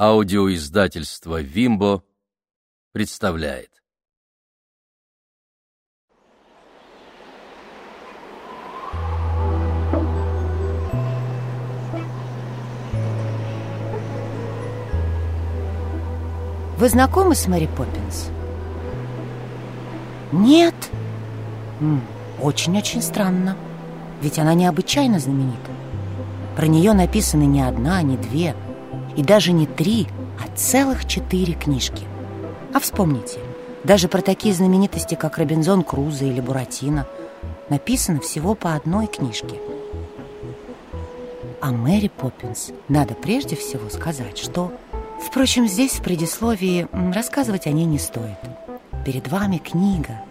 Аудиоиздательство «Вимбо» представляет. Вы знакомы с Мэри Поппинс? Нет? Очень-очень странно. Ведь она необычайно знаменита. Про нее написаны не одна, не две, и даже не три, а целых четыре книжки. А вспомните, даже про такие знаменитости, как Робинзон Крузо или Буратино, написано всего по одной книжке. А Мэри Поппинс надо прежде всего сказать, что Впрочем, здесь в предисловии рассказывать о ней не стоит. Перед вами книга,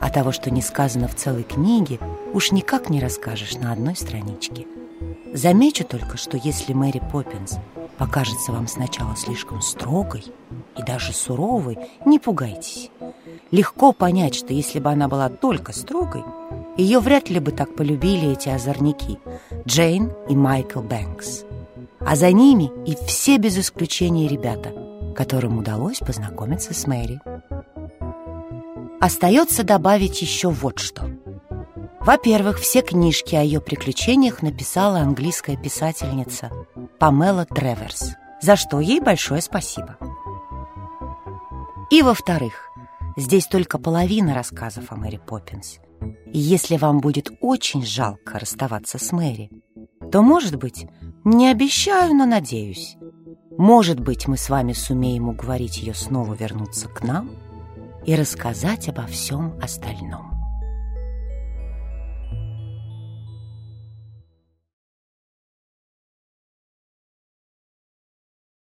а того, что не сказано в целой книге, уж никак не расскажешь на одной страничке. Замечу только, что если Мэри Поппинс покажется вам сначала слишком строгой и даже суровой, не пугайтесь. Легко понять, что если бы она была только строгой, ее вряд ли бы так полюбили эти озорники Джейн и Майкл Бэнкс а за ними и все без исключения ребята, которым удалось познакомиться с Мэри. Остается добавить еще вот что. Во-первых, все книжки о ее приключениях написала английская писательница Памела Треверс, за что ей большое спасибо. И во-вторых, здесь только половина рассказов о Мэри Поппинс. И если вам будет очень жалко расставаться с Мэри, то, может быть, не обещаю, но надеюсь, может быть, мы с вами сумеем уговорить ее снова вернуться к нам и рассказать обо всем остальном.